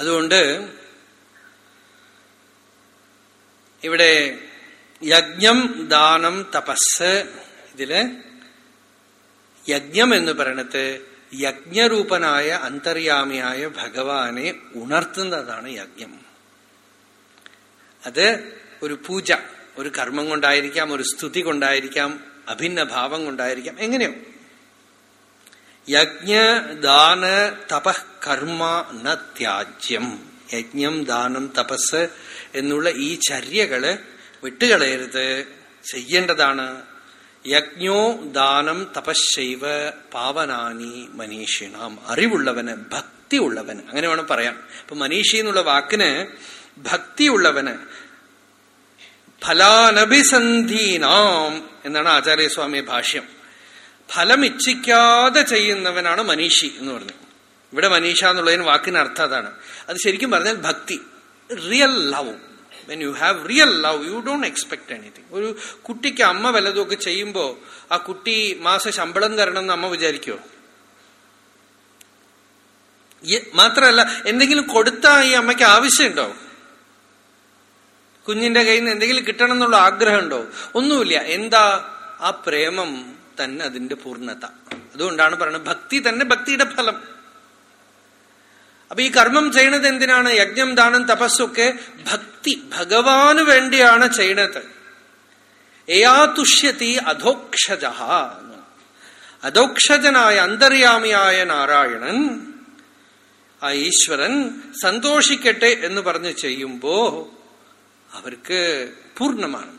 അതുകൊണ്ട് ഇവിടെ യജ്ഞം ദാനം തപസ് ഇതിൽ യജ്ഞം എന്ന് പറയണത് യജ്ഞരൂപനായ അന്തര്യാമിയായ ഭഗവാനെ ഉണർത്തുന്നതാണ് യജ്ഞം. അത് ഒരു പൂജ ഒരു കർമ്മം കൊണ്ടായിരിക്കാം ഒരു സ്തുതി കൊണ്ടായിരിക്കാം അഭിന്ന ഭാവം കൊണ്ടായിരിക്കാം എങ്ങനെയോ. യജ്ഞ ദാന തപ കർമ്മ ന ത്യാജ്യം. യജ്ഞം ദാനം തപസ് എന്നുള്ള ഈ ചര്യകൾ വിട്ടുകളയരുത്. ചെയ്യേണ്ടതാണ്. യജ്ഞോ ദാനം തപശൈവ പാവനാനി മനീഷിണാം. അറിവുള്ളവന് ഭക്തി ഉള്ളവന് അങ്ങനെ വേണം പറയാം ഇപ്പൊ മനീഷി എന്നുള്ള വാക്കിന് ഭക്തിയുള്ളവന് ഫലാനഭിസന്ധീനാം എന്നാണ് ആചാര്യസ്വാമി ഭാഷ്യം. ഫലം ഇച്ഛിക്കാതെ ചെയ്യുന്നവനാണ് മനീഷി എന്ന് പറഞ്ഞു. ഇവിടെ മനീഷ എന്നുള്ളതിന് വാക്കിന് അർത്ഥം അതാണ്. അത് ശരിക്കും പറഞ്ഞാൽ ഭക്തി. Real love when you have real love you don't expect anything ഒരു കുട്ടിക്ക് അമ്മ വലതുമൊക്കെ ചെയ്യുമ്പോൾ ആ കുട്ടി മാസ ശമ്പളം തരണം എന്ന് അമ്മ വിചാരിക്കോ മാത്രമല്ല എന്തെങ്കിലും കൊടുത്താൽ ഈ അമ്മയ്ക്ക് ആവശ്യമുണ്ടോ? കുഞ്ഞിന്റെ കയ്യിൽ നിന്ന് എന്തെങ്കിലും കിട്ടണം എന്നുള്ള ആഗ്രഹമുണ്ടോ? ഒന്നുമില്ല. എന്താ ആ പ്രേമം തന്നെ അതിന്റെ പൂർണത. അതുകൊണ്ടാണ് പറയുന്നത് ഭക്തി തന്നെ ഭക്തിയുടെ ഫലം. അപ്പൊ ഈ കർമ്മം ചെയ്യണത് എന്തിനാണ്? യജ്ഞം ദാനം തപസ്സൊക്കെ ഭക്തി ഭഗവാന് വേണ്ടിയാണ് ചെയ്യണത്. എയാതുഷ്യത്തി അധോക്ഷജ അധോക്ഷജനായ അന്തര്യാമിയായ നാരായണൻ ആ ഈശ്വരൻ സന്തോഷിക്കട്ടെ എന്ന് പറഞ്ഞ് ചെയ്യുമ്പോ അവർക്ക് പൂർണമാണ്.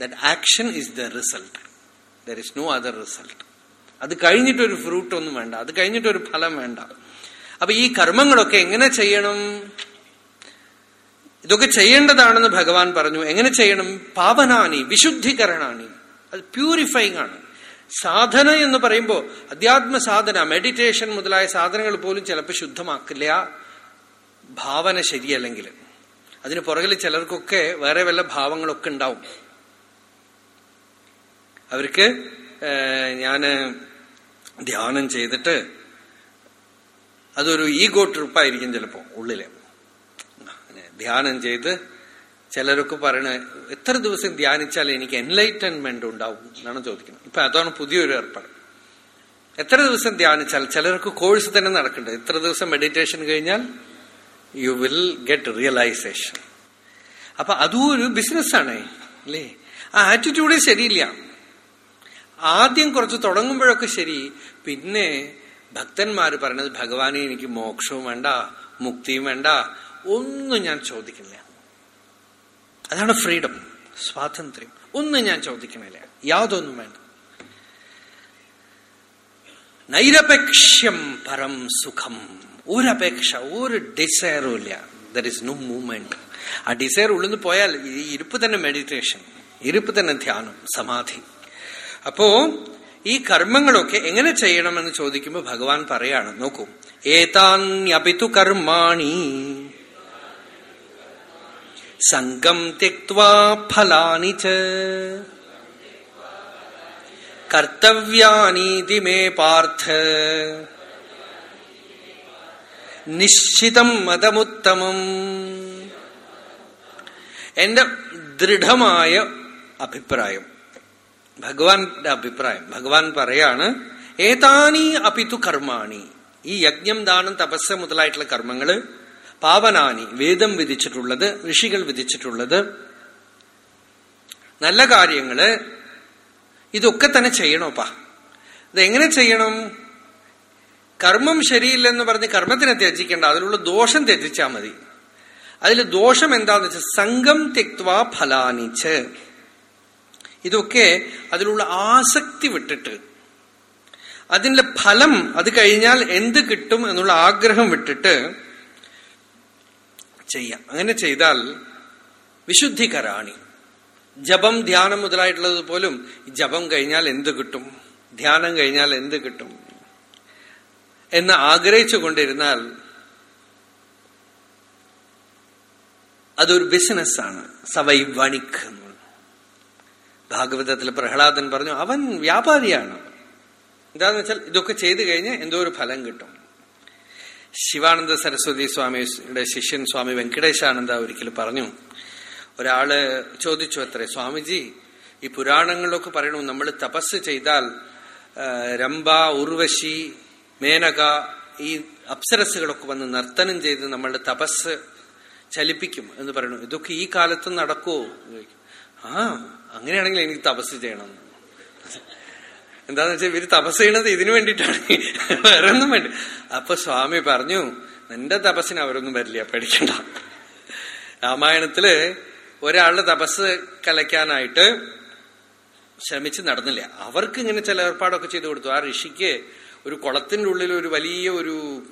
That action is the result there is no other result അത് കഴിഞ്ഞിട്ടൊരു ഫ്രൂട്ട് ഒന്നും വേണ്ട. അത് കഴിഞ്ഞിട്ടൊരു ഫലം വേണ്ട. അപ്പൊ ഈ കർമ്മങ്ങളൊക്കെ എങ്ങനെ ചെയ്യണം? ഇതൊക്കെ ചെയ്യേണ്ടതാണെന്ന് ഭഗവാൻ പറഞ്ഞു. എങ്ങനെ ചെയ്യണം? പാവനാനി വിശുദ്ധീകരണാനി. അത് പ്യൂരിഫൈങ് ആണ്. സാധന എന്ന് പറയുമ്പോൾ അധ്യാത്മ സാധന മെഡിറ്റേഷൻ മുതലായ സാധനങ്ങൾ പോലും ചിലപ്പോൾ ശുദ്ധമാക്കില്ല. ഭാവന ശരിയല്ലെങ്കിൽ. അതിന് പുറകിൽ ചിലർക്കൊക്കെ വേറെ വല്ല ഭാവങ്ങളൊക്കെ ഉണ്ടാവും. അവർക്ക് ഞാൻ ധ്യാനം ചെയ്തിട്ട് അതൊരു ഈഗോ ട്രിപ്പായിരിക്കും ചിലപ്പോൾ ഉള്ളിൽ. ധ്യാനം ചെയ്ത് ചിലരൊക്കെ പറയണ എത്ര ദിവസം ധ്യാനിച്ചാൽ എനിക്ക് എൻലൈറ്റൻമെന്റ് ഉണ്ടാവും എന്നാണ് ചോദിക്കുന്നത്. ഇപ്പൊ അതാണ് പുതിയൊരു ഏർപ്പാട്. എത്ര ദിവസം ധ്യാനിച്ചാൽ ചിലർക്ക് കോഴ്സ് തന്നെ നടക്കുന്നുണ്ട് എത്ര ദിവസം മെഡിറ്റേഷൻ കഴിഞ്ഞാൽ യു വിൽ ഗെറ്റ് റിയലൈസേഷൻ അപ്പൊ അതും ഒരു ആണേ അല്ലേ? ആ ആറ്റിറ്റ്യൂഡ് ശരിയില്ല. ആദ്യം കുറച്ച് തുടങ്ങുമ്പോഴൊക്കെ ശരി. പിന്നെ ഭക്തന്മാർ പറഞ്ഞത് ഭഗവാനെ എനിക്ക് മോക്ഷവും വേണ്ട മുക്തിയും വേണ്ട ഒന്നും ഞാൻ ചോദിക്കുന്നില്ല. അതാണ് ഫ്രീഡം സ്വാതന്ത്ര്യം. ഒന്നും ഞാൻ ചോദിക്കണില്ല യാതൊന്നും വേണ്ട. നൈരപേക്ഷ്യം പരം സുഖം. ഒരപേക്ഷ ഒരു ഡിസയറും ഇല്ല. ദർ ഇസ് നോ മൂവ്മെന്റ് ആ ഡിസയർ ഉള്ളിൽ പോയാൽ ഈ ഇരിപ്പ് തന്നെ മെഡിറ്റേഷൻ ഇരിപ്പ് തന്നെ ധ്യാനം സമാധി. അപ്പോ ഈ കർമ്മങ്ങളൊക്കെ എങ്ങനെ ചെയ്യണമെന്ന് ചോദിക്കുമ്പോൾ ഭഗവാൻ പറയാണ് നോക്കൂ. ഏതാന്യപിതു കർമാണി? സംഘം തെക്വാ കർത്തവ്യാനീതി മേ പാർത്ഥ. നിശ്ചിതം മതമുത്തമം. എന്റെ ദൃഢമായ അഭിപ്രായം. ഭഗവാന്റെ അഭിപ്രായം. ഭഗവാൻ പറയാണ് ഏതാനി അപിതു കർമാണി? ഈ യജ്ഞം ദാനം തപസ് മുതലായിട്ടുള്ള കർമ്മങ്ങൾ പാവനാനി വേദം വിധിച്ചിട്ടുള്ളത് ഋഷികൾ വിധിച്ചിട്ടുള്ളത് നല്ല കാര്യങ്ങൾ ഇതൊക്കെ തന്നെ ചെയ്യണോപ്പാ. ഇതെങ്ങനെ ചെയ്യണം? കർമ്മം ശരിയില്ലെന്ന് പറഞ്ഞ് കർമ്മത്തിനെ ത്യജിക്കേണ്ട അതിലുള്ള ദോഷം ത്യജിച്ചാൽ മതി. അതിൽ ദോഷം എന്താന്ന് വെച്ചാൽ സംഘം തെക്വാ ഫലാനിച്ച് ഇതൊക്കെ അതിലുള്ള ആസക്തി വിട്ടിട്ട് അതിന്റെ ഫലം അത് കഴിഞ്ഞാൽ എന്ത് കിട്ടും എന്നുള്ള ആഗ്രഹം വിട്ടിട്ട് ചെയ്യാം. അങ്ങനെ ചെയ്താൽ വിശുദ്ധികരാണി. ജപം ധ്യാനം മുതലായിട്ടുള്ളത് പോലും ജപം കഴിഞ്ഞാൽ എന്ത് കിട്ടും? ധ്യാനം കഴിഞ്ഞാൽ എന്ത് കിട്ടും? എന്ന് ആഗ്രഹിച്ചു കൊണ്ടിരുന്നാൽ അതൊരു ബിസിനസ്സാണ്. സവൈവണിക് എന്ന്. ഭാഗവതത്തിൽ പ്രഹ്ലാദൻ പറഞ്ഞു അവൻ വ്യാപാരിയാണ്. എന്താന്ന് വെച്ചാൽ ഇതൊക്കെ ചെയ്തു കഴിഞ്ഞ് എന്തോ ഒരു ഫലം കിട്ടും. ശിവാനന്ദ സരസ്വതി സ്വാമിയുടെ ശിഷ്യൻ സ്വാമി വെങ്കടേശാനന്ദ ഒരിക്കൽ പറഞ്ഞു ഒരാൾ ചോദിച്ചു അത്രേ സ്വാമിജി ഈ പുരാണങ്ങളിലൊക്കെ പറയണു നമ്മൾ തപസ് ചെയ്താൽ രംഭ ഉർവശി മേനക ഈ അപ്സരസുകളൊക്കെ വന്ന് നർത്തനം ചെയ്ത് നമ്മളുടെ തപസ് ചലിപ്പിക്കും എന്ന് പറയുന്നു ഇതൊക്കെ ഈ കാലത്ത് നടക്കുമോ ആ അങ്ങനെയാണെങ്കിൽ എനിക്ക് തപസ് ചെയ്യണം. എന്താന്ന് വെച്ചാൽ ഇവർ തപസ് ചെയ്യണത് ഇതിനു വേണ്ടിയിട്ടാണ്. വേറെ ഒന്നും വേണ്ടി. അപ്പൊ സ്വാമി പറഞ്ഞു നിന്റെ തപസ്സിന് അവരൊന്നും വരില്ല പേടിക്കണ്ട. രാമായണത്തിൽ ഒരാളുടെ തപസ് കലയ്ക്കാനായിട്ട് ശ്രമിച്ച് നടന്നില്ല. അവർക്ക് ഇങ്ങനെ ചില ഏർപ്പാടൊക്കെ ചെയ്തു കൊടുത്തു. ആ ഋഷിക്ക് ഒരു കുളത്തിന്റെ ഉള്ളിൽ ഒരു വലിയ ഒരു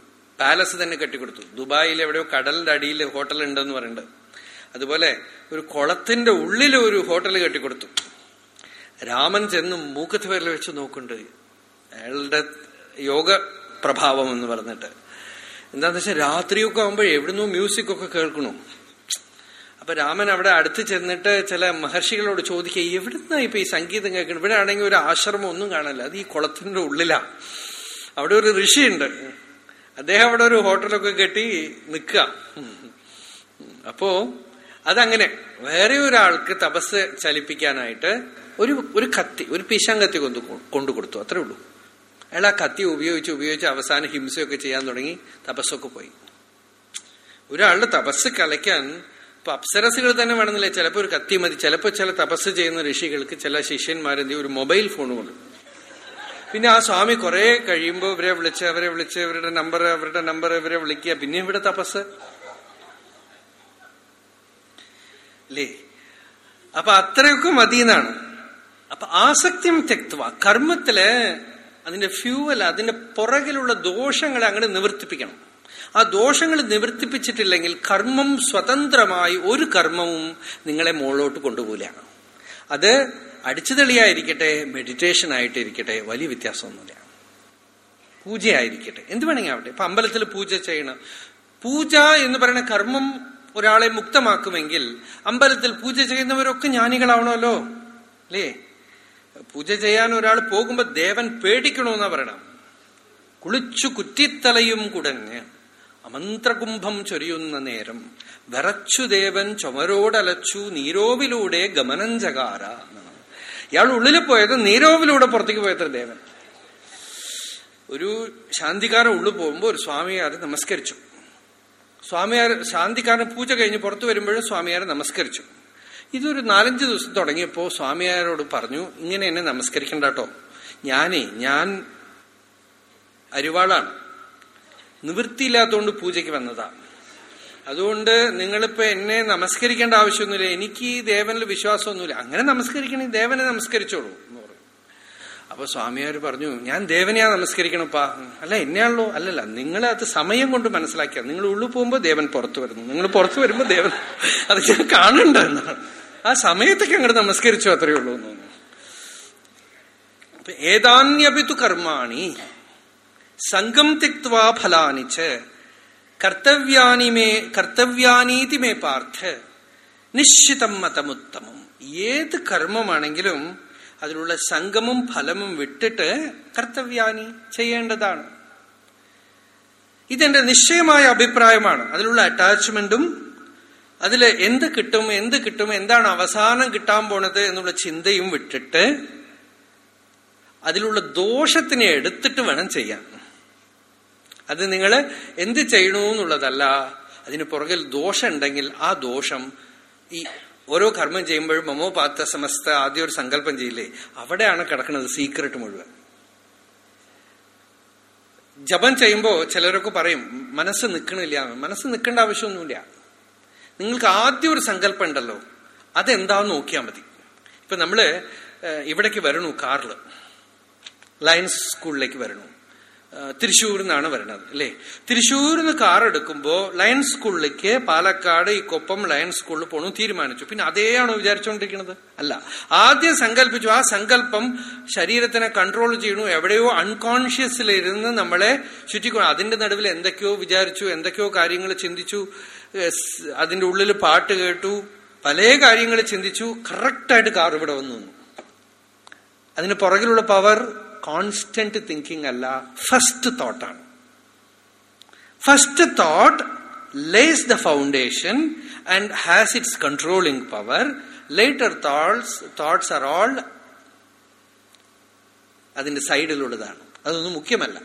പാലസ് തന്നെ കെട്ടിക്കൊടുത്തു. ദുബായിൽ എവിടെയോ കടലിന്റെ അടിയിൽ ഹോട്ടൽ ഉണ്ടെന്ന് പറയുന്നുണ്ട്. അതുപോലെ ഒരു കുളത്തിന്റെ ഉള്ളിൽ ഒരു ഹോട്ടൽ കെട്ടിക്കൊടുത്തു. രാമൻ ചെന്ന് മൂക്കത്ത് പേരിൽ വെച്ച് നോക്കുന്നുണ്ട്. അയാളുടെ യോഗ പ്രഭാവം എന്ന് പറഞ്ഞിട്ട്. എന്താന്ന് വെച്ചാൽ രാത്രിയൊക്കെ ആകുമ്പോൾ എവിടുന്നോ മ്യൂസിക് ഒക്കെ കേൾക്കണു. അപ്പൊ രാമൻ അവിടെ അടുത്ത് ചെന്നിട്ട് ചില മഹർഷികളോട് ചോദിക്കുക എവിടുന്ന ഇപ്പൊ ഈ സംഗീതം കേൾക്കണം? ഇവിടെ ആണെങ്കിൽ ഒരു ആശ്രമം ഒന്നും കാണല്ല അത് ഈ കുളത്തിന്റെ ഉള്ളിലാ. അവിടെ ഒരു ഋഷിയുണ്ട്. അദ്ദേഹം അവിടെ ഒരു ഹോട്ടലൊക്കെ കെട്ടി നിൽക്കുക. അപ്പോ അതങ്ങനെ വേറെ ഒരാൾക്ക് തപസ് ചലിപ്പിക്കാനായിട്ട് ഒരു ഒരു കത്തി ഒരു പിശാങ്കത്തി കൊണ്ടു കൊണ്ടു കൊടുത്തു. അത്രേ ഉള്ളൂ. അയാൾ ആ കത്തി ഉപയോഗിച്ച് ഉപയോഗിച്ച് അവസാനം ഹിംസയൊക്കെ ചെയ്യാൻ തുടങ്ങി തപസ്സൊക്കെ പോയി. ഒരാളുടെ തപസ് കലയ്ക്കാൻ ഇപ്പൊ അപ്സരസുകൾ തന്നെ വേണമെന്നില്ല? ചിലപ്പോൾ ഒരു കത്തി മതി. ചിലപ്പോൾ ചില തപസ് ചെയ്യുന്ന ഋഷികൾക്ക് ചില ശിഷ്യന്മാരെന്ത് ഒരു മൊബൈൽ ഫോൺ കൊണ്ട്. പിന്നെ ആ സ്വാമി കുറെ കഴിയുമ്പോൾ ഇവരെ വിളിച്ച് അവരെ വിളിച്ച് ഇവരുടെ നമ്പർ അവരുടെ നമ്പർ ഇവരെ വിളിക്കുക. പിന്നെ ഇവിടെ തപസ്. അല്ലേ അപ്പൊ അത്രയൊക്കെ മതിയെന്നാണ്. അപ്പൊ ആസക്തിയും തെക്തുവ കർമ്മത്തിൽ അതിന്റെ ഫ്യൂവൽ അതിന്റെ പുറകിലുള്ള ദോഷങ്ങളെ അങ്ങനെ നിവർത്തിപ്പിക്കണം. ആ ദോഷങ്ങൾ നിവർത്തിപ്പിച്ചിട്ടില്ലെങ്കിൽ കർമ്മം സ്വതന്ത്രമായി ഒരു കർമ്മവും നിങ്ങളെ മുകളിലോട്ട് കൊണ്ടുപോലെയാണ് അത് അടിച്ചുതെളിയായിരിക്കട്ടെ മെഡിറ്റേഷൻ ആയിട്ടിരിക്കട്ടെ വലിയ വ്യത്യാസമൊന്നുമില്ല. പൂജയായിരിക്കട്ടെ. എന്ത് വേണമെങ്കിൽ ആവട്ടെ. ഇപ്പൊ അമ്പലത്തിൽ പൂജ ചെയ്യണം. പൂജ എന്ന് പറയുന്ന കർമ്മം ഒരാളെ മുക്തമാക്കുമെങ്കിൽ അമ്പലത്തിൽ പൂജ ചെയ്യുന്നവരൊക്കെ ജ്ഞാനികളാവണമല്ലോ. അല്ലേ? പൂജ ചെയ്യാൻ ഒരാൾ പോകുമ്പോ ദേവൻ പേടിക്കണമെന്ന് പറയണം. കുളിച്ചു കുറ്റിത്തലയും കുടഞ്ഞ് അമന്ത്രകുംഭം ചൊരിയുന്ന നേരം വിറച്ചു ദേവൻ ചുമരോടലച്ചു നീരോവിലൂടെ ഗമനം ജകാര ഇയാൾ ഉള്ളിൽ പോയത് നീരോവിലൂടെ പുറത്തേക്ക് പോയത്ര ദേവൻ. ഒരു ശാന്തികാരം ഉള്ളു പോകുമ്പോ ഒരു സ്വാമിയാരെ നമസ്കരിച്ചു. സ്വാമിയാർ ശാന്തിക്കാരൻ പൂജ കഴിഞ്ഞ് പുറത്തു വരുമ്പോഴും സ്വാമിയാരെ നമസ്കരിച്ചു. ഇതൊരു നാലഞ്ച് ദിവസം തുടങ്ങിയപ്പോൾ സ്വാമിയാരോട് പറഞ്ഞു ഇങ്ങനെ എന്നെ നമസ്കരിക്കണ്ട കേട്ടോ ഞാനേ ഞാൻ അരിവാളാണ്. നിവൃത്തിയില്ലാത്തതുകൊണ്ട് പൂജയ്ക്ക് വന്നതാ. അതുകൊണ്ട് നിങ്ങളിപ്പോ എന്നെ നമസ്കരിക്കേണ്ട ആവശ്യമൊന്നുമില്ല. എനിക്ക് ദേവനിൽ വിശ്വാസമൊന്നുമില്ല. അങ്ങനെ നമസ്കരിക്കണേ ദേവനെ നമസ്കരിച്ചോളൂ. അപ്പൊ സ്വാമിയാർ പറഞ്ഞു ഞാൻ ദേവനെയാ നമസ്കരിക്കണപ്പാ അല്ല എന്നെയാണല്ലോ. അല്ലല്ല നിങ്ങളെ അത് സമയം കൊണ്ട് മനസ്സിലാക്കിയാ. നിങ്ങൾ ഉള്ളു പോകുമ്പോ ദേവൻ പുറത്തു വരുന്നു. നിങ്ങൾ പുറത്തു വരുമ്പോ ദേവൻ അത് ഞാൻ കാണണ്ട ആ സമയത്തൊക്കെ അങ്ങോട്ട് നമസ്കരിച്ചു അത്രയേ ഉള്ളൂ എന്ന് തോന്നുന്നു. ഏതാന്യപിതു കർമാണി സംഘം തിക്വാ ഫലാനിച്ച് കർത്തവ്യാനി മേ കർത്തവ്യാനീതി മേ പാർത്ഥ നിശ്ചിതം മതമുത്തമം. ഏത് കർമ്മമാണെങ്കിലും അതിലുള്ള സംഗമം ഫലമും വിട്ടിട്ട് കർത്തവ്യാനി ചെയ്യേണ്ടതാണ്. ഇതെന്റെ നിശ്ചയമായ അഭിപ്രായമാണ്. അതിലുള്ള അറ്റാച്ച്മെന്റും അതിൽ എന്ത് കിട്ടും എന്ത് കിട്ടും എന്താണ് അവസാനം കിട്ടാൻ പോണത് എന്നുള്ള ചിന്തയും വിട്ടിട്ട് അതിലുള്ള ദോഷത്തിനെ എടുത്തിട്ട് വേണം ചെയ്യാൻ. അത് നിങ്ങൾ എന്ത് ചെയ്യണു എന്നുള്ളതല്ല അതിന് പുറകിൽ ദോഷം ഉണ്ടെങ്കിൽ ആ ദോഷം ഈ ഓരോ കർമ്മം ചെയ്യുമ്പോഴും മമോ പാത്ത സമസ്ത ആദ്യം ഒരു സങ്കല്പം ചെയ്യില്ലേ? അവിടെയാണ് കിടക്കുന്നത് സീക്രട്ട് മുഴുവൻ. ജപം ചെയ്യുമ്പോൾ ചിലരൊക്കെ പറയും മനസ്സ് നിൽക്കണില്ല മനസ്സ് നിൽക്കേണ്ട ആവശ്യമൊന്നുമില്ല. നിങ്ങൾക്ക് ആദ്യം ഒരു സങ്കല്പം ഉണ്ടല്ലോ അതെന്താന്ന് നോക്കിയാൽ മതി. ഇപ്പൊ നമ്മൾ ഇവിടേക്ക് വരണു കാറിൽ ലയൻസ് സ്കൂളിലേക്ക് വരണു തൃശ്ശൂരിൽ നിന്നാണ് വരണത് അല്ലേ? തൃശ്ശൂരിൽ നിന്ന് കാർ എടുക്കുമ്പോൾ ലയൺസ് സ്കൂളിലേക്ക് പാലക്കാട് ഈ കൊപ്പം ലയൺസ് സ്കൂളിൽ പോകണു തീരുമാനിച്ചു. പിന്നെ അതേയാണോ വിചാരിച്ചുകൊണ്ടിരിക്കുന്നത് അല്ല. ആദ്യം സങ്കല്പിച്ചു ആ സങ്കല്പം ശരീരത്തിനെ കൺട്രോൾ ചെയ്യണു എവിടെയോ അൺകോൺഷ്യസിലിരുന്ന് നമ്മളെ ചുറ്റിക്കൊണ്ട് അതിന്റെ നടുവിൽ എന്തൊക്കെയോ വിചാരിച്ചു എന്തൊക്കെയോ കാര്യങ്ങൾ ചിന്തിച്ചു അതിന്റെ ഉള്ളിൽ പാട്ട് കേട്ടു പല കാര്യങ്ങൾ ചിന്തിച്ചു കറക്റ്റായിട്ട് കാർ ഇവിടെ വന്നു. അതിന് പുറകിലുള്ള പവർ കോൺസ്റ്റന്റ് തിങ്കിങ് അല്ല first തോട്ടാണ് first thought lays the foundation and has its controlling power. Later thoughts, thoughts are all അതിന്റെ സൈഡിലുള്ളതാണ് അതൊന്നും മുഖ്യമല്ല.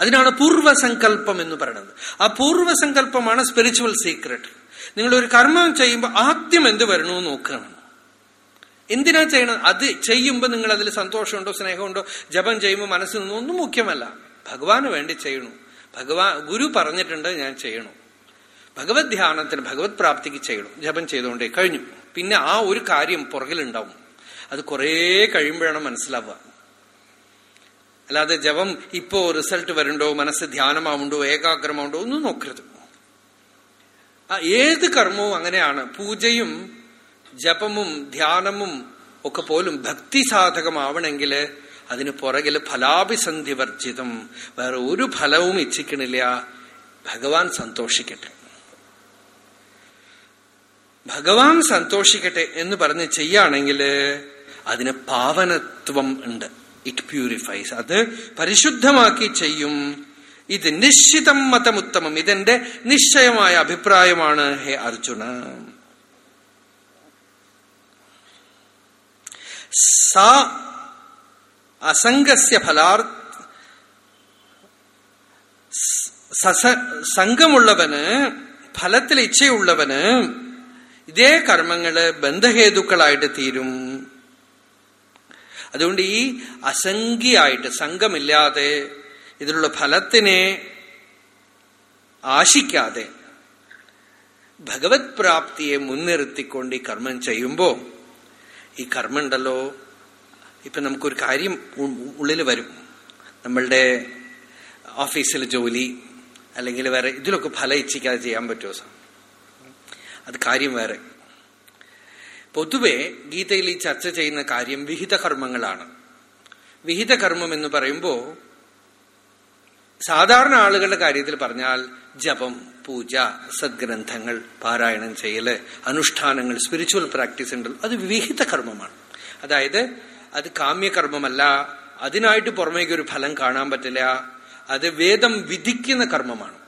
അതിനാണ് പൂർവസങ്കല്പം എന്ന് പറയുന്നത്. ആ പൂർവസങ്കല്പമാണ് സ്പിരിച്വൽ സീക്രട്ട് നിങ്ങൾ ഒരു കർമ്മം ചെയ്യുമ്പോൾ ആദ്യം എന്ത് വരണോ നോക്കണം എന്തിനാ ചെയ്യണം അത് ചെയ്യുമ്പോൾ നിങ്ങൾ അതിൽ സന്തോഷമുണ്ടോ സ്നേഹമുണ്ടോ ജപം ചെയ്യുമ്പോൾ മനസ്സിൽ നിന്നും ഒന്നും മുഖ്യമല്ല. ഭഗവാന് വേണ്ടി ചെയ്യണു. ഭഗവാൻ ഗുരു പറഞ്ഞിട്ടുണ്ട് ഞാൻ ചെയ്യണു. ഭഗവത് ധ്യാനത്തിന് ഭഗവത് പ്രാപ്തിക്ക് ചെയ്യണം. ജപം ചെയ്തുകൊണ്ടേ കഴിഞ്ഞു. പിന്നെ ആ ഒരു കാര്യം പുറകിലുണ്ടാവും. അത് കുറേ കഴിയുമ്പോഴാണ് മനസ്സിലാവുക. അല്ലാതെ ജപം ഇപ്പോ റിസൾട്ട് വരണ്ടോ മനസ്സ് ധ്യാനമാവുണ്ടോ ഏകാഗ്രമാവുണ്ടോ ഒന്നും നോക്കരുത്. ആ ഏത് കർമ്മവും അങ്ങനെയാണ്. പൂജയും ജപമും ധ്യാനമും ഒക്കെ പോലും ഭക്തി സാധകമാവണമെങ്കിൽ അതിന് പുറകിൽ ഫലാഭിസന്ധി വർജിതം. വേറെ ഒരു ഫലവും ഇച്ഛിക്കണില്ല. ഭഗവാൻ സന്തോഷിക്കട്ടെ. ഭഗവാൻ സന്തോഷിക്കട്ടെ എന്ന് പറഞ്ഞ് ചെയ്യുകയാണെങ്കിൽ അതിന് പാവനത്വം ഉണ്ട്. ഇറ്റ് പ്യൂരിഫൈസ് അത് പരിശുദ്ധമാക്കി ചെയ്യും. ഇത് നിശ്ചിതം മതമുത്തമം. ഇതെന്റെ നിശ്ചയമായ അഭിപ്രായമാണ്. ഹേ അർജുന. സാ അസംഗസ്യ ഫലാർ സംഘമുള്ളവന് ഫലത്തിൽ ഇച്ഛയുള്ളവന് ഇതേ കർമ്മങ്ങൾ ബന്ധഹേതുക്കളായിട്ട് തീരും. അതുകൊണ്ട് ഈ അസംഖ്യയായിട്ട് സംഘമില്ലാതെ ഇതിലുള്ള ഫലത്തിനെ ആശിക്കാതെ ഭഗവത് പ്രാപ്തിയെ മുൻനിർത്തിക്കൊണ്ട് ഈ കർമ്മം ചെയ്യുമ്പോ ഈ കർമ്മമുണ്ടല്ലോ. ഇപ്പൊ നമുക്കൊരു കാര്യം ഉള്ളിൽ വരും. നമ്മളുടെ ഓഫീസിലെ ജോലി അല്ലെങ്കിൽ വേറെ ഇതിലൊക്കെ ഫല ഇച്ഛിക്കാതെ ചെയ്യാൻ പറ്റുമോ സാർ അത് കാര്യം വേറെ. പൊതുവെ ഗീതയിൽ ഈ ചർച്ച ചെയ്യുന്ന കാര്യം വിഹിത കർമ്മങ്ങളാണ് വിഹിത കർമ്മം എന്ന് പറയുമ്പോ സാധാരണ ആളുകളുടെ കാര്യത്തിൽ പറഞ്ഞാൽ ജപം പൂജ സദ്ഗ്രന്ഥങ്ങൾ പാരായണം ചെയ്യൽ അനുഷ്ഠാനങ്ങൾ സ്പിരിച്വൽ പ്രാക്ടീസ് ഉണ്ട് അത് വിഹിത കർമ്മമാണ്. അതായത് അത് കാമ്യകർമ്മമല്ല അതിനായിട്ട് പുറമേക്ക് ഒരു ഫലം കാണാൻ പറ്റില്ല അത് വേദം വിധിക്കുന്ന കർമ്മമാണ്.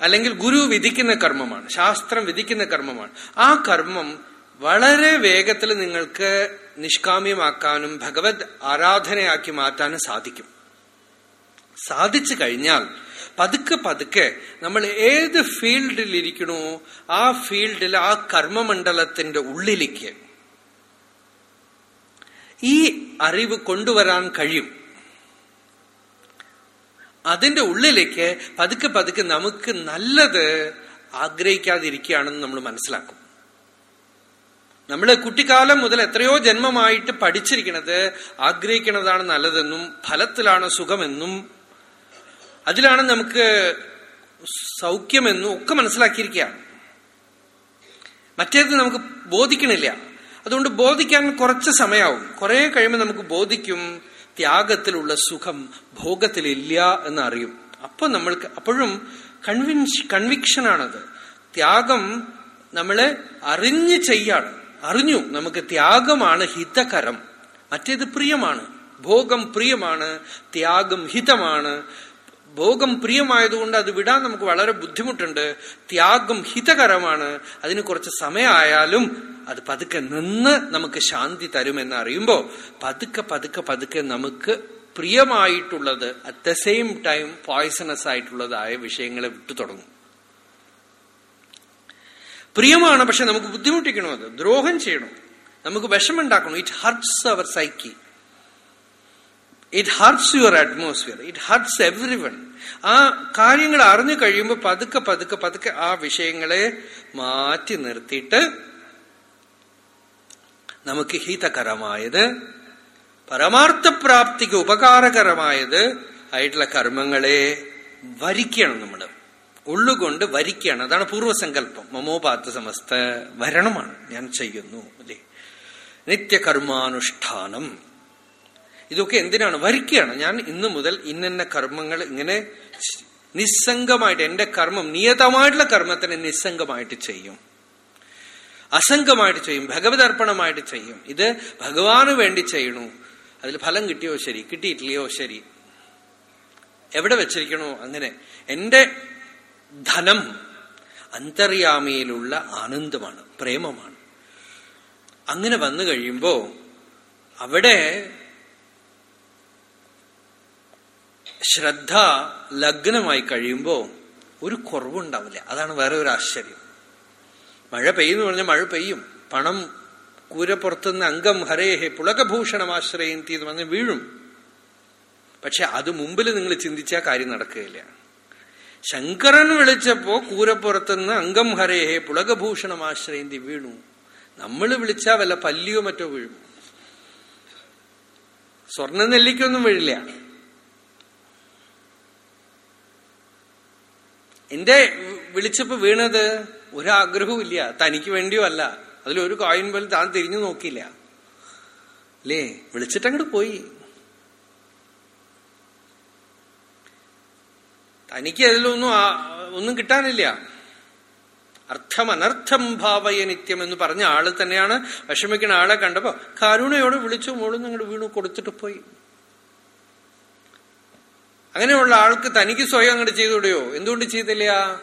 അല്ലെങ്കിൽ ഗുരു വിധിക്കുന്ന കർമ്മമാണ് ശാസ്ത്രം വിധിക്കുന്ന കർമ്മമാണ്. ആ കർമ്മം വളരെ വേഗത്തിൽ നിങ്ങൾക്ക് നിഷ്കാമ്യമാക്കാനും ഭഗവത് ആരാധനയാക്കി മാറ്റാനും സാധിക്കും. സാധിച്ചു കഴിഞ്ഞാൽ പതുക്കെ പതുക്കെ നമ്മൾ ഏത് ഫീൽഡിൽ ഇരിക്കണോ ആ ഫീൽഡിൽ ആ കർമ്മമണ്ഡലത്തിന്റെ ഉള്ളിലേക്ക് ഈ അറിവ് കൊണ്ടുവരാൻ കഴിയും. അതിന്റെ ഉള്ളിലേക്ക് പതുക്കെ പതുക്കെ നമുക്ക് നല്ലത് ആഗ്രഹിക്കാതിരിക്കുകയാണെന്ന് നമ്മൾ മനസ്സിലാക്കും. നമ്മൾ കുട്ടിക്കാലം മുതൽ എത്രയോ ജന്മമായിട്ട് പഠിച്ചിരിക്കുന്നത് ആഗ്രഹിക്കുന്നതാണ് നല്ലതെന്നും ഫലത്തിലാണ് സുഖമെന്നും അതിലാണ് നമുക്ക് സൗഖ്യമെന്നും ഒക്കെ മനസ്സിലാക്കിയിരിക്കുകയാണ് മറ്റേത് നമുക്ക് ബോധിക്കണില്ല. അതുകൊണ്ട് ബോധിക്കാൻ കുറച്ച് സമയമാവും കുറെ കഴിയുമ്പോൾ നമുക്ക് ബോധിക്കും. ത്യാഗത്തിലുള്ള സുഖം ഭോഗത്തിലില്ല എന്നറിയും അപ്പൊ നമ്മൾക്ക് അപ്പോഴും കൺവിൻഷ് കൺവിക്ഷനാണത് ത്യാഗം നമ്മളെ അറിഞ്ഞ് ചെയ്യാണ്. അറിഞ്ഞു നമുക്ക് ത്യാഗമാണ് ഹിതകരം. മറ്റേത് പ്രിയമാണ്. ഭോഗം പ്രിയമാണ്. ത്യാഗം ഹിതമാണ്. ഭോഗം പ്രിയമായതുകൊണ്ട് അത് വിടാൻ നമുക്ക് വളരെ ബുദ്ധിമുട്ടുണ്ട്. ത്യാഗം ഹിതകരമാണ്. അതിന് കുറച്ച് സമയമായാലും അത് പതുക്കെ നിന്ന് നമുക്ക് ശാന്തി തരുമെന്ന് അറിയുമ്പോൾ പതുക്കെ പതുക്കെ പതുക്കെ നമുക്ക് പ്രിയമായിട്ടുള്ളത് at the same time poisonous ആയിട്ടുള്ളതായ വിഷയങ്ങളെ വിട്ടു തുടങ്ങും. പ്രിയമാണ് പക്ഷെ നമുക്ക് ബുദ്ധിമുട്ടിക്കണം അത്. ദ്രോഹം ചെയ്യണം. നമുക്ക് വിഷമുണ്ടാക്കണം it hurts our psyche it hurts your atmosphere it hurts everyone ആ കാര്യങ്ങൾ അറിഞ്ഞു കഴിയുമ്പോൾ പതുക്കെ പതുക്കെ പതുക്കെ ആ വിഷയങ്ങളെ മാറ്റി നിർത്തിയിട്ട് നമുക്ക് ഹിതകരമായത് പരമാർത്ഥപ്രാപ്തിക്ക് ഉപകാരകരമായത് ആയിട്ടുള്ള കർമ്മങ്ങളെ വരിക്കണം നമ്മൾ ഉള്ളുകൊണ്ട് വരിക്കണം അതാണ് പൂർവസങ്കല്പം. മമോപാത്ത സമസ്ത വരണമാണ്. ഞാൻ ചെയ്യുന്നു. അല്ലേ? നിത്യകർമാനുഷ്ഠാനം. ഇതൊക്കെ എന്തിനാണ്? വരിക്കുകയാണ് ഞാൻ ഇന്നു മുതൽ ഇന്നെ കർമ്മങ്ങൾ ഇങ്ങനെ നിസ്സംഗമായിട്ട് എന്റെ കർമ്മം നിയതമായിട്ടുള്ള കർമ്മത്തിന് നിസ്സംഗമായിട്ട് ചെയ്യും. അസംഗമായിട്ട് ചെയ്യും ഭഗവത് അർപ്പണമായിട്ട് ചെയ്യും. ഇത് ഭഗവാന് വേണ്ടി ചെയ്യണു. അതിൽ ഫലം കിട്ടിയോ ശരി കിട്ടിയിട്ടില്ലയോ ശരി. എവിടെ വെച്ചിരിക്കണോ അങ്ങനെ. എന്റെ ധനം അന്തര്യാമിയിലുള്ള ആനന്ദമാണ് പ്രേമമാണ്. അങ്ങനെ വന്നു കഴിയുമ്പോ അവിടെ ശ്രദ്ധ ലഗ്നമായി കഴിയുമ്പോ ഒരു കുറവുണ്ടാവില്ല. അതാണ് വേറെ ഒരു ആശ്ചര്യം. മഴ പെയ്യുന്നു പറഞ്ഞാൽ മഴ പെയ്യും. പണം കൂരപ്പുറത്തുനിന്ന് അംഗം ഹരേഹെ പുളകഭൂഷണം ആശ്രയന്തി എന്ന് പറഞ്ഞ് വീഴും. പക്ഷെ അത് മുമ്പിൽ നിങ്ങൾ ചിന്തിച്ചാൽ കാര്യം നടക്കുകയില്ല. ശങ്കരൻ വിളിച്ചപ്പോ കൂരപ്പുറത്തുനിന്ന് അംഗം ഹരേഹെ പുളകഭൂഷണം ആശ്രയന്തി വീണു. നമ്മൾ വിളിച്ചാ വല്ല പല്ലിയോ മറ്റോ വീഴും. സ്വർണ നെല്ലിക്കൊന്നും വീഴില്ല. എന്റെ വിളിച്ചപ്പോ വീണത് ഒരാഗ്രഹവും ഇല്ല തനിക്ക് വേണ്ടിയോ അല്ല. അതിലൊരു കോയിൻ പോലും താൻ തിരിഞ്ഞു നോക്കിയില്ല. അല്ലേ? വിളിച്ചിട്ടങ്ങോട്ട് പോയി. തനിക്ക് അതിലൊന്നും ഒന്നും കിട്ടാനില്ല. അർത്ഥം അനർത്ഥം ഭാവയ നിത്യം എന്ന് പറഞ്ഞ ആൾ തന്നെയാണ് വിഷമിക്കുന്ന ആളെ കണ്ടപ്പോ കാരുണയോട് വിളിച്ചു മോളും നിങ്ങോട്ട് വീണു കൊടുത്തിട്ട് പോയി. അങ്ങനെയുള്ള ആൾക്ക് തനിക്ക് സ്വയം അങ്ങോട്ട് ചെയ്തുവിടെയോ? എന്തുകൊണ്ട് ചെയ്തില്ല?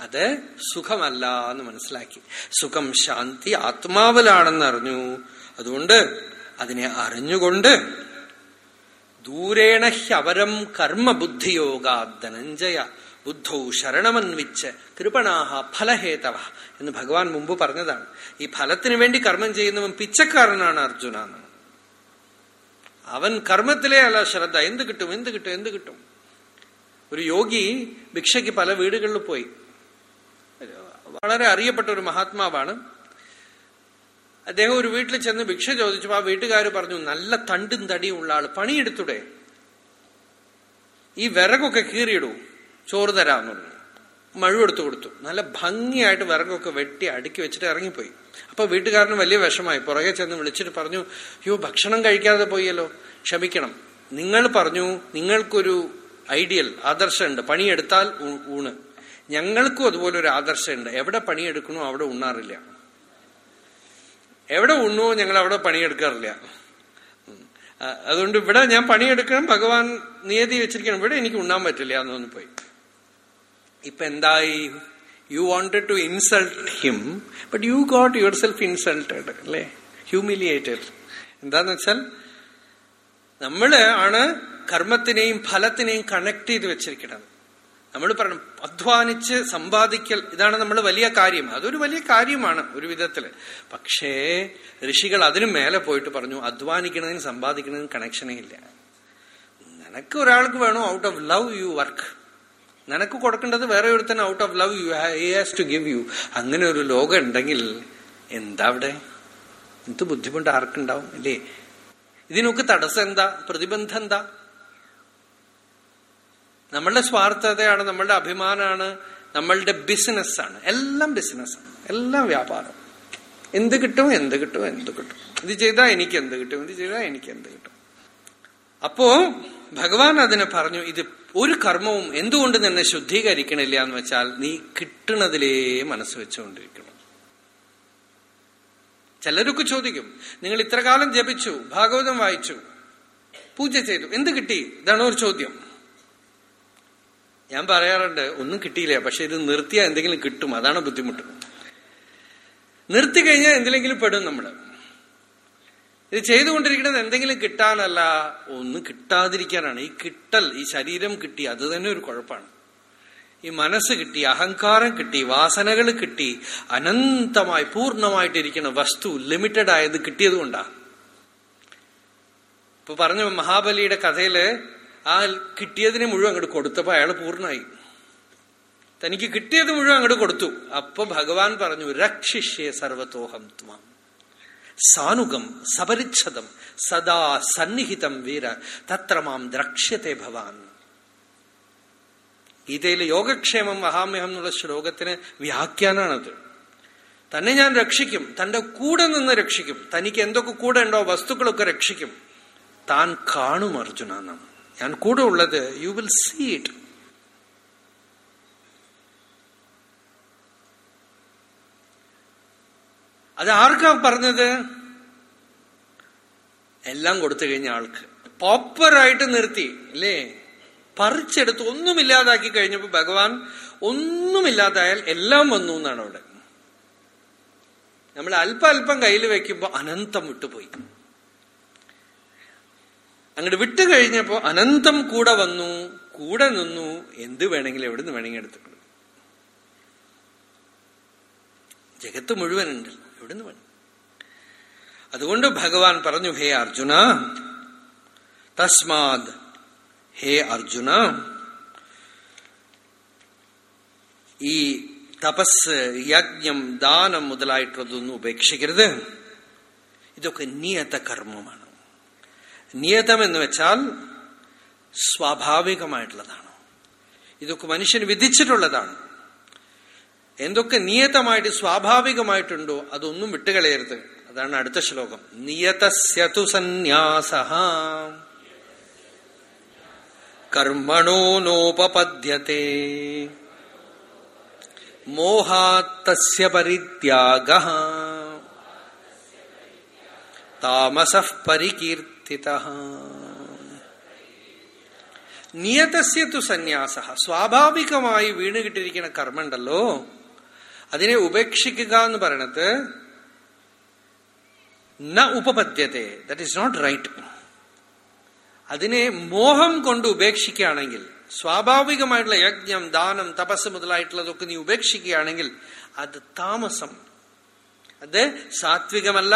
അത് സുഖമല്ല എന്ന് മനസ്സിലാക്കി. സുഖം ശാന്തി ആത്മാവിലാണെന്ന് അറിഞ്ഞു അതുകൊണ്ട് അതിനെ അറിഞ്ഞുകൊണ്ട് ദൂരേണ ഹ്യവരം കർമ്മബുദ്ധിയോഗ ധനഞ്ജയ ബുദ്ധൗ ശരണമന്വിച്ച് കൃപണാഹ ഫലഹേതവ എന്ന് ഭഗവാൻ മുമ്പ് പറഞ്ഞതാണ്. ഈ ഫലത്തിനു വേണ്ടി കർമ്മം ചെയ്യുന്നവൻ പിച്ചക്കാരനാണ് അർജുന അവൻ കർമ്മത്തിലേ അല്ല ശ്രദ്ധ. എന്ത് കിട്ടും എന്ത് കിട്ടും എന്ത് കിട്ടും? ഒരു യോഗി ഭിക്ഷയ്ക്ക് പല വീടുകളിൽ പോയി. വളരെ അറിയപ്പെട്ട ഒരു മഹാത്മാവാണ്. അദ്ദേഹം ഒരു വീട്ടിൽ ചെന്ന് ഭിക്ഷ ചോദിച്ചു ആ വീട്ടുകാർ പറഞ്ഞു നല്ല തണ്ടും തടിയും ഉള്ള ആൾ. പണിയെടുത്തൂടെ? ഈ വിറകൊക്കെ കീറിയിടൂ. ചോറ് തരാമെന്ന് പറഞ്ഞു. മഴുവെടുത്തു കൊടുത്തു. നല്ല ഭംഗിയായിട്ട് വിറകൊക്കെ വെട്ടി അടുക്കി വെച്ചിട്ട് ഇറങ്ങിപ്പോയി. അപ്പൊ വീട്ടുകാരന് വലിയ വിഷമായി പുറകെ ചെന്ന് വിളിച്ചിട്ട് പറഞ്ഞു അയ്യോ ഭക്ഷണം കഴിക്കാതെ പോയല്ലോ. ക്ഷമിക്കണം. നിങ്ങൾ പറഞ്ഞു നിങ്ങൾക്കൊരു ഐഡിയൽ ആദർശമുണ്ട്. പണിയെടുത്താൽ ഊണ്. ഞങ്ങൾക്കും അതുപോലെ ഒരു ആദർശമുണ്ട്. എവിടെ പണിയെടുക്കണോ അവിടെ ഉണ്ണാറില്ല. എവിടെ ഉണ്ണോ ഞങ്ങൾ അവിടെ പണിയെടുക്കാറില്ല. അതുകൊണ്ട് ഇവിടെ ഞാൻ പണിയെടുക്കണം ഭഗവാൻ നിയതി വെച്ചിരിക്കണം ഇവിടെ എനിക്ക് ഉണ്ണാൻ പറ്റില്ല എന്ന് തോന്നി പോയി. ഇപ്പൊ എന്തായി? You wanted to insult him but you got yourself insulted അല്ലേ? ഹ്യൂമിലിയേറ്റഡ് എന്താന്ന് വെച്ചാൽ നമ്മൾ ആണ് കർമ്മത്തിനെയും ഫലത്തിനെയും കണക്ട് ചെയ്ത് വെച്ചിരിക്കുന്നത്. നമ്മൾ പറഞ്ഞു അധ്വാനിച്ച് സമ്പാദിക്കൽ ഇതാണ് നമ്മൾ വലിയ കാര്യം. അതൊരു വലിയ കാര്യമാണ് ഒരു വിധത്തിൽ. പക്ഷേ ഋഷികൾ അതിനു മേലെ പോയിട്ട് പറഞ്ഞു അധ്വാനിക്കുന്നതിനും സമ്പാദിക്കുന്നതിനും കണക്ഷനേ ഇല്ല. നിനക്ക് ഒരാൾക്ക് വേണോ out of love you work നിനക്ക് കൊടുക്കേണ്ടത് വേറെ ഒരുത്തൻ out of love you has to give you അങ്ങനെ ഒരു ലോകം ഉണ്ടെങ്കിൽ എന്താ അവിടെ? എന്ത് ബുദ്ധിമുട്ട് ആർക്കുണ്ടാവും? അല്ലേ ഇതിനൊക്കെ തടസ്സം എന്താ? പ്രതിബന്ധം എന്താ? നമ്മളുടെ സ്വാർത്ഥതയാണ് നമ്മളുടെ അഭിമാനമാണ് നമ്മളുടെ ബിസിനസ്സാണ് എല്ലാം ബിസിനസ്സാണ് എല്ലാം വ്യാപാരം. എന്ത് കിട്ടും എന്ത് കിട്ടും എന്ത് കിട്ടും. ഇത് ചെയ്താൽ എനിക്ക് എന്ത് കിട്ടും ഇത് ചെയ്താൽ എനിക്ക് എന്ത് കിട്ടും. അപ്പോ ഭഗവാൻ അതിനെ പറഞ്ഞു ഇത് ഒരു കർമ്മവും എന്തുകൊണ്ട് നിന്നെ ശുദ്ധീകരിക്കണില്ല എന്ന് വെച്ചാൽ നീ കിട്ടണതിലേ മനസ്സ് വെച്ചുകൊണ്ടിരിക്കണം. ചിലരൊക്കെ ചോദിക്കും നിങ്ങൾ ഇത്ര കാലം ജപിച്ചു ഭാഗവതം വായിച്ചു പൂജ ചെയ്തു എന്ത് കിട്ടി? ഇതാണ് ഒരു ചോദ്യം. ഞാൻ പറയാറുണ്ട് ഒന്നും കിട്ടിയില്ല പക്ഷെ ഇത് നിർത്തിയാൽ എന്തെങ്കിലും കിട്ടും അതാണ് ബുദ്ധിമുട്ട്. നിർത്തി കഴിഞ്ഞാൽ എന്തിലെങ്കിലും പെടും നമ്മൾ. ഇത് ചെയ്തുകൊണ്ടിരിക്കുന്നത് എന്തെങ്കിലും കിട്ടാനല്ല ഒന്നും കിട്ടാതിരിക്കാനാണ്. ഈ കിട്ടൽ ഈ ശരീരം കിട്ടി അത് തന്നെ ഒരു കുഴപ്പമാണ്. ഈ മനസ്സ് കിട്ടി അഹങ്കാരം കിട്ടി വാസനകൾ കിട്ടി അനന്തമായി പൂർണമായിട്ടിരിക്കുന്ന വസ്തു ലിമിറ്റഡ് ആയത് കിട്ടിയത് കൊണ്ടാ. ഇപ്പൊ പറഞ്ഞ മഹാബലിയുടെ കഥയിൽ ആ കിട്ടിയതിനെ മുഴുവൻ അങ്ങോട്ട് കൊടുത്തപ്പോ അയാൾ പൂർണമായി തനിക്ക് കിട്ടിയത് മുഴുവൻ അങ്ങോട്ട് കൊടുത്തു. അപ്പൊ ഭഗവാൻ പറഞ്ഞു രക്ഷിഷ്യേ സർവത്തോഹം സാനുഗം സപരിച്ഛതം സദാ സന്നിഹിതം വീര തത്ര മാം ദ്രക്ഷ്യത്തെ ഭവാൻ. ഗീതയിലെ യോഗക്ഷേമം മഹാമ്യഹം എന്നുള്ള ശ്ലോകത്തിന് വ്യാഖ്യാനാണത്. തന്നെ ഞാൻ രക്ഷിക്കും തന്റെ കൂടെ നിന്ന് രക്ഷിക്കും തനിക്ക് എന്തൊക്കെ കൂടെ ഉണ്ടോ വസ്തുക്കളൊക്കെ രക്ഷിക്കും. താൻ കാണും അർജുന ഞാൻ കൂടെ ഉള്ളത് യു വിൽ സീ ഇറ്റ് അത് ആർക്കാ പറഞ്ഞത്? എല്ലാം കൊടുത്തു കഴിഞ്ഞ ആൾക്ക്. പോപ്പറായിട്ട് നിർത്തി അല്ലേ? പറിച്ചെടുത്ത് ഒന്നുമില്ലാതാക്കി കഴിഞ്ഞപ്പോ ഭഗവാൻ ഒന്നുമില്ലാതായാൽ എല്ലാം വന്നു എന്നാണ് അവിടെ. നമ്മൾ അല്പം അല്പം കയ്യിൽ വെക്കുമ്പോ അനന്തം വിട്ടുപോയി. അങ്ങോട്ട് വിട്ടു കഴിഞ്ഞപ്പോ അനന്തം കൂടെ വന്നു കൂടെ നിന്നു എന്ത് വേണമെങ്കിലും എവിടെ നിന്ന് വേണമെങ്കിൽ എടുത്തിട്ടുണ്ട് ജഗത്ത് മുഴുവനുണ്ടല്ലോ. എവിടുന്ന് വേണം അതുകൊണ്ട് ഭഗവാൻ പറഞ്ഞു ഹേ അർജുന തസ്മാത് ഹേ അർജുന ഈ തപസ് യജ്ഞം ദാനം മുതലായിട്ടുള്ളതൊന്നും ഉപേക്ഷിക്കരുത്. ഇതൊക്കെ നിയത കർമ്മമാണ് നിയതം എന്ന് വെച്ചാൽ സ്വാഭാവികമായിട്ടുള്ളതാണ്. ഇതൊക്കെ മനുഷ്യന് വിധിച്ചിട്ടുള്ളതാണ്. എന്തൊക്കെ നിയതമായിട്ട് സ്വാഭാവികമായിട്ടുണ്ടോ അതൊന്നും വിട്ടുകളയരുത്. അതാണ് അടുത്ത ശ്ലോകം. നിയതസ്യതു സന്യാസ കർമ്മണോ നോപപദ്യത്തെ മോഹാത്തസ്യ പരിത്യാഗ. താമസ പരികീർത്തിത. നിയതസ്യത്തു സന്യാസ സ്വാഭാവികമായി വീണുകിട്ടിരിക്കുന്ന കർമ്മണ്ടല്ലോ? അതിനെ ഉപേക്ഷിക്കുക എന്ന് പറയണത് ന ഉപപദ്യത്തെ ദറ്റ് ഈസ് നോട്ട് റൈറ്റ് അതിനെ മോഹം കൊണ്ട് ഉപേക്ഷിക്കുകയാണെങ്കിൽ സ്വാഭാവികമായിട്ടുള്ള യജ്ഞം ദാനം തപസ് മുതലായിട്ടുള്ളതൊക്കെ നീ ഉപേക്ഷിക്കുകയാണെങ്കിൽ അത് താമസം. അത് സാത്വികമല്ല.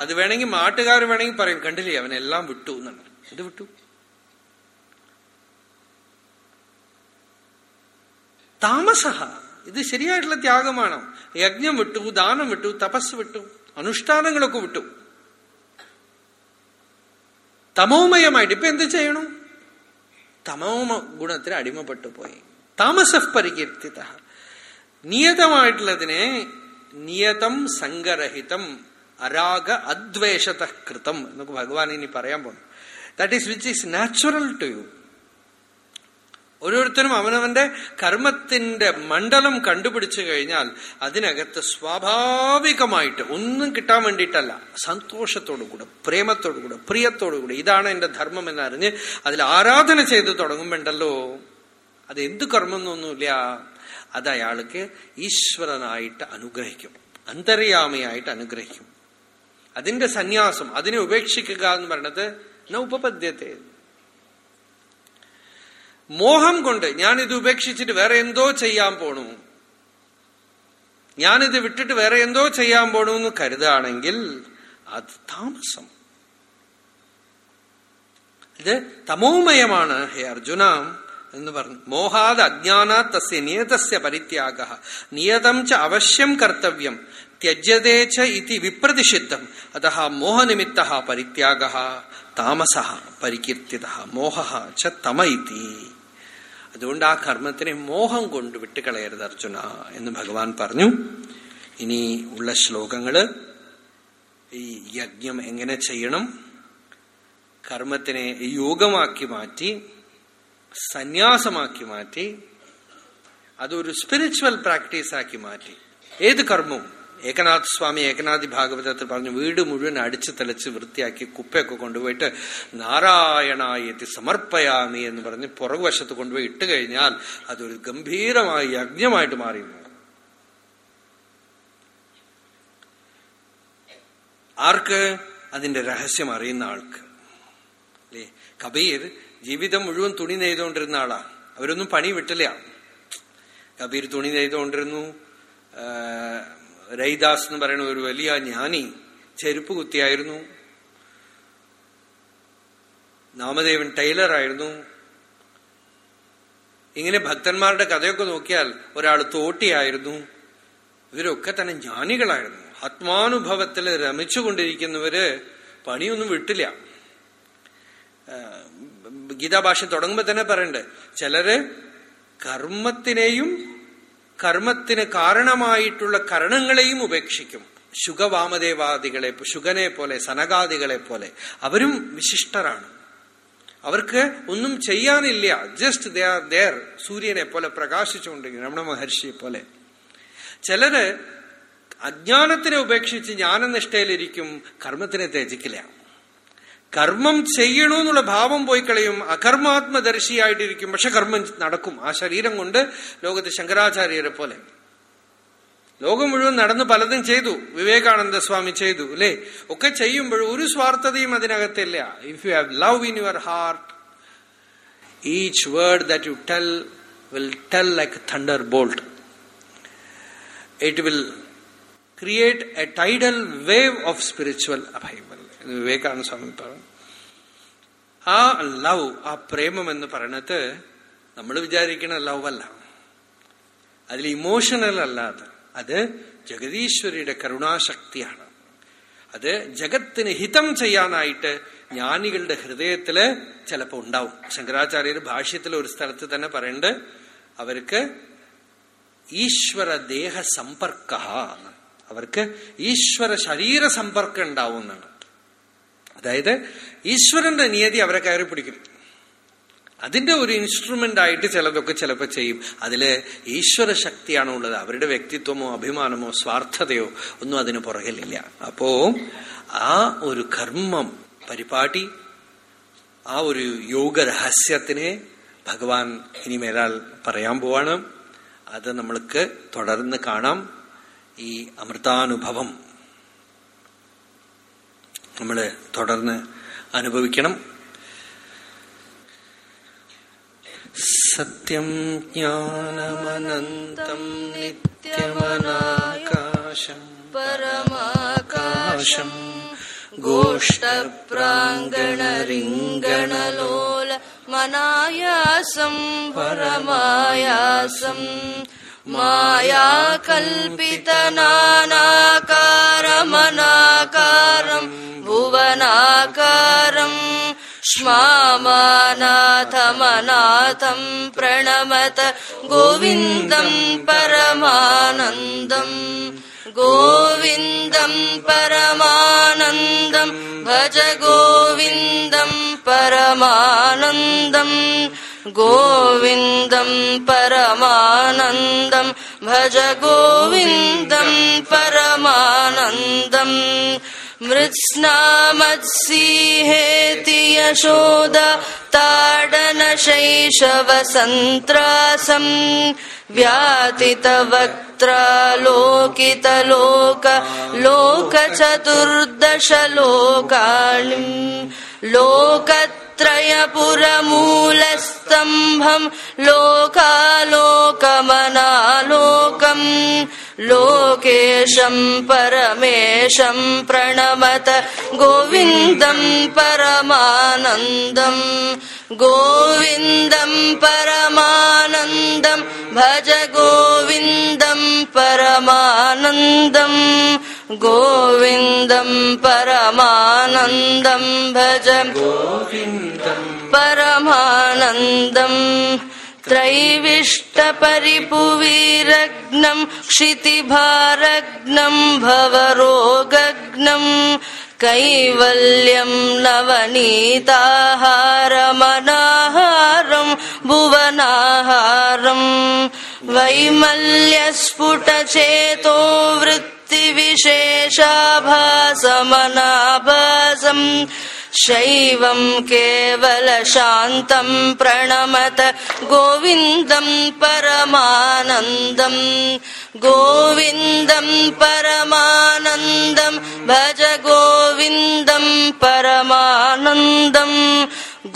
അത് വേണമെങ്കിൽ നാട്ടുകാർ വേണമെങ്കിൽ പറയും കണ്ടില്ലേ അവനെല്ലാം വിട്ടു എന്നാണ്. ഇത് വിട്ടു? താമസ ഇത് ശരിയായിട്ടുള്ള ത്യാഗമാണ്. യജ്ഞം വിട്ടു ദാനം വിട്ടു തപസ് വിട്ടു അനുഷ്ഠാനങ്ങളൊക്കെ വിട്ടു. തമോമയമായിട്ട് ഇപ്പൊ എന്ത് ചെയ്യണം? തമോമ ഗുണത്തിന് അടിമപ്പെട്ടു പോയി. താമസ പരികീർത്തിത. നിയതമായിട്ടുള്ളതിനെ നിയതം സംഗരഹിതം അരാഗ അദ്വേഷത കൃതം എന്നൊക്കെ ഭഗവാൻ ഇനി പറയാൻ പോകുന്നു that is which is natural to you ഓരോരുത്തരും അവനവന്റെ കർമ്മത്തിന്റെ മണ്ഡലം കണ്ടുപിടിച്ചു കഴിഞ്ഞാൽ അതിനകത്ത് സ്വാഭാവികമായിട്ട് ഒന്നും കിട്ടാൻ വേണ്ടിയിട്ടല്ല. സന്തോഷത്തോടുകൂടെ പ്രേമത്തോടുകൂടെ പ്രിയത്തോടുകൂടെ ഇതാണ് എന്റെ ധർമ്മം എന്നറിഞ്ഞ് അതിൽ ആരാധന ചെയ്ത് തുടങ്ങുമ്പോണ്ടല്ലോ. അത് എന്ത് കർമ്മം എന്നൊന്നുമില്ല അത് അയാൾക്ക് ഈശ്വരനായിട്ട് അനുഗ്രഹിക്കും. അന്തര്യാമയായിട്ട് അനുഗ്രഹിക്കും. അതിന്റെ സന്യാസം അതിനെ ഉപേക്ഷിക്കുക എന്ന് പറയുന്നത് ഉപപദ്യത്തെ മോഹം കൊണ്ട് ഞാനിത് ഉപേക്ഷിച്ചിട്ട് വേറെ എന്തോ ചെയ്യാൻ പോണു. ഞാനിത് വിട്ടിട്ട് വേറെ എന്തോ ചെയ്യാൻ പോണു എന്ന് കരുതാണെങ്കിൽ അത് താമസം. ഇത് തമോമയമാണ് ഹേ അർജുന എന്ന് പറഞ്ഞു. മോഹാദ് അജ്ഞാനാ തസ്യ നിയതസ്യ പരിത്യാഗ. നിയതം ച അവശ്യം കർത്തവ്യം. ത്യജ്യതേ ച ഇതി വിപ്രതിഷിദ്ധം. അത മോഹനിമിത്ത പരിത്യാഗ. താമസ പരികീർത്തിത മോഹ ച തമ ഇതി. അതുകൊണ്ട് ആ കർമ്മത്തിനെ മോഹം കൊണ്ട് വിട്ടുകളയരുത് അർജുന എന്ന് ഭഗവാൻ പറഞ്ഞു. ഇനി ഉള്ള ശ്ലോകങ്ങൾ. ഈ യജ്ഞം എങ്ങനെ ചെയ്യണം? കർമ്മത്തിനെ യോഗമാക്കി മാറ്റി സന്യാസമാക്കി മാറ്റി അതൊരു സ്പിരിച്വൽ പ്രാക്ടീസ് ആക്കി മാറ്റി. ഏത് കർമ്മവും ഏകനാഥ് സ്വാമി ഏകനാഥി ഭാഗവതത്തിൽ പറഞ്ഞു വീട് മുഴുവൻ അടിച്ചു തെളിച്ച് വൃത്തിയാക്കി കുപ്പയൊക്കെ കൊണ്ടുപോയിട്ട് നാരായണായത്തി സമർപ്പയാമി എന്ന് പറഞ്ഞ് പുറകുവശത്ത് കൊണ്ടുപോയി ഇട്ട് കഴിഞ്ഞാൽ അതൊരു ഗംഭീരമായ യജ്ഞമായിട്ട് മാറി ആർക്ക്? അതിന്റെ രഹസ്യം അറിയുന്ന ആൾക്ക്. അല്ലേ? കബീർ ജീവിതം മുഴുവൻ തുണി നെയ്തുകൊണ്ടിരുന്ന ആളാ. അവരൊന്നും പണി വിട്ടില്ല. കബീർ തുണി നെയ്തുകൊണ്ടിരുന്നു. രൈദാസ് എന്ന് പറയുന്ന ഒരു വലിയ ജ്ഞാനി ചെരുപ്പ് കുത്തിയായിരുന്നു. നാമദേവൻ ടൈലറായിരുന്നു ഇങ്ങനെ ഭക്തന്മാരുടെ കഥയൊക്കെ നോക്കിയാൽ ഒരാൾ തോട്ടിയായിരുന്നു. ഇവരൊക്കെ തന്നെ ജ്ഞാനികളായിരുന്നു. ആത്മാനുഭവത്തിൽ രമിച്ചുകൊണ്ടിരിക്കുന്നവര് പണിയൊന്നും വിട്ടില്ല. ഗീതാഭാഷ തുടങ്ങുമ്പോ തന്നെ പറയണ്ട് ചിലര് കർമ്മത്തിനെയും കർമ്മത്തിന് കാരണമായിട്ടുള്ള കരണങ്ങളെയും ഉപേക്ഷിക്കും. ശുഗവാമദേവാദികളെ ശുഗനെ പോലെ സനകാദികളെ പോലെ. അവരും വിശിഷ്ടരാണ്. അവർക്ക് ഒന്നും ചെയ്യാനില്ല. ജസ്റ്റ് ദേ ആർ ദർ സൂര്യനെ പോലെ പ്രകാശിച്ചുകൊണ്ടിരിക്കുന്നു. രമണ മഹർഷിയെ പോലെ. ചിലര് അജ്ഞാനത്തിനെ ഉപേക്ഷിച്ച് ജ്ഞാനനിഷ്ഠയിലിരിക്കും. കർമ്മത്തിനെ ത്യജിക്കില്ല. കർമ്മം ചെയ്യണമെന്നുള്ള ഭാവം പോയി കളയും അകർമാത്മദർശിയായിട്ടിരിക്കും. പക്ഷെ കർമ്മം നടക്കും. ആ ശരീരം കൊണ്ട് ലോകത്ത് ശങ്കരാചാര്യരെ പോലെ. ലോകം മുഴുവൻ നടന്ന് പലതും ചെയ്തു. വിവേകാനന്ദ സ്വാമി ചെയ്തു അല്ലേ? ഒക്കെ ചെയ്യുമ്പോഴും ഒരു സ്വാർത്ഥതയും അതിനകത്തില്ല. If you have love in your heart each word that you tell will tell like thunderbolt it will create a tidal wave of spiritual revival Vivekananda Swami പറഞ്ഞു. ആ ലവ് ആ പ്രേമം എന്ന് പറയണത് നമ്മൾ വിചാരിക്കുന്ന ലവ് അല്ല അതിൽ ഇമോഷണൽ അല്ലാതെ. അത് ജഗതീശ്വരിയുടെ കരുണാശക്തിയാണ്. അത് ജഗത്തിന് ഹിതം ചെയ്യാനായിട്ട് ജ്ഞാനികളുടെ ഹൃദയത്തിൽ ചിലപ്പോ ഉണ്ടാവും. ശങ്കരാചാര്യർ ഭാഷ്യത്തിൽ ഒരു സ്ഥലത്ത് തന്നെ പറയുന്നുണ്ട് അവർക്ക് ഈശ്വര ദേഹ സമ്പർക്ക അവർക്ക് ഈശ്വര ശരീര സമ്പർക്കം ഉണ്ടാവും എന്നാണ്. അതായത് ഈശ്വരന്റെ നിയതി അവരെ കയറി പിടിക്കും. അതിന്റെ ഒരു ഇൻസ്ട്രുമെന്റ് ആയിട്ട് ചിലതൊക്കെ ചിലപ്പോൾ ചെയ്യും. അതിൽ ഈശ്വര ശക്തിയാണ് ഉള്ളത്? അവരുടെ വ്യക്തിത്വമോ അഭിമാനമോ സ്വാർത്ഥതയോ ഒന്നും അതിന് പുറകിലില്ല. അപ്പോ ആ ഒരു കർമ്മം പരിപാടി ആ ഒരു യോഗ രഹസ്യത്തിനെ ഭഗവാൻ ഇനി മേലാൽ പറയാൻ പോവാണ്. അത് നമ്മൾക്ക് തുടർന്ന് കാണാം. ഈ അമൃതാനുഭവം നമ്മൾ തുടർന്ന് അനുഭവിക്കണം സത്യം ജ്ഞാനമനന്തം നിത്യമനാകാശം परमाकाशम् गोष्ठप्राङ्गणरिङ्गणलोल मनायासम् परमायासम् मायाकल्पितनानाकारमनाकारम् भुवनाकारम् श्मामानाथमनाथम् प्रणमत गोविन्दम् परमानन्दम् गोविन्दम् परमानन्दम् भज गोविन्दम् परमानन्दम् गोविन्दम् परमानन्दम् भज गोविन्दम्। परमानन्दम् मृत्स्नामत्सीहेति यशोद ताडनशैशवसन्त्रासम् व्यातितवक्त्रालोकितलोक लोकचतुर्दशलोकाणिम् लोकत्रयपुरमूलस्तम्भम् लोकालोकमनालोकम् लोकेशम् परमेशम् प्रणमत गोविन्दम् परमानन्दम् गोविन्दम् परमानन्दम् भज गोविन्दम् परमानन्दम् गोविन्दम् परमानन्दम् भज गोविन्दम् परमानन्दम् त्रैविष्टपरिपुवीरग्नम् क्षितिभारग्नम् भवरोगग्नम् कैवल्यम् नवनीताहारमनाहारम् भुवनाहारम् वैमल्यस्फुटचेतो वृत् वृत्तिविशेषाभासमनाभासम् शैवम् केवलशान्तम् प्रणमत गोविन्दम् परमानन्दम् गोविन्दम् परमानन्दम् भज गोविन्दम् परमानन्दम्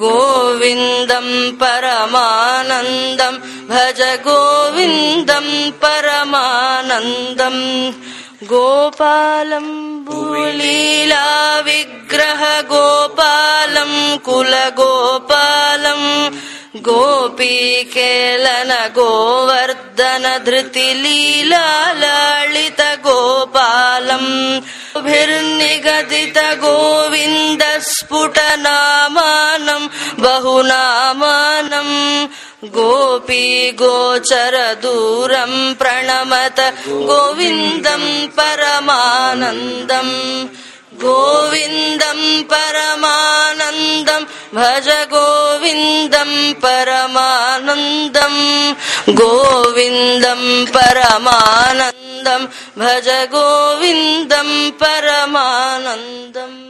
गोविन्दम् परमानन्दम् भज गोविन्दम् परमानन्दम् गोपालम् भूलीला विग्रह गोपालम् कुलगोपालम् गोपीकेलन गोवर्धन धृतिलीला लालित गोपालम् भिर्निगदित गोविन्द स्फुटनामानम् बहुनामानम् गोपी गोचर दूरम् प्रणमत गोविन्दम् परमानन्दम् गोविन्दम् परमानन्दम् भज गोविन्दम् परमानन्दम् गोविन्दम् परमानन्दम् भज गोविन्दम् परमानन्दम्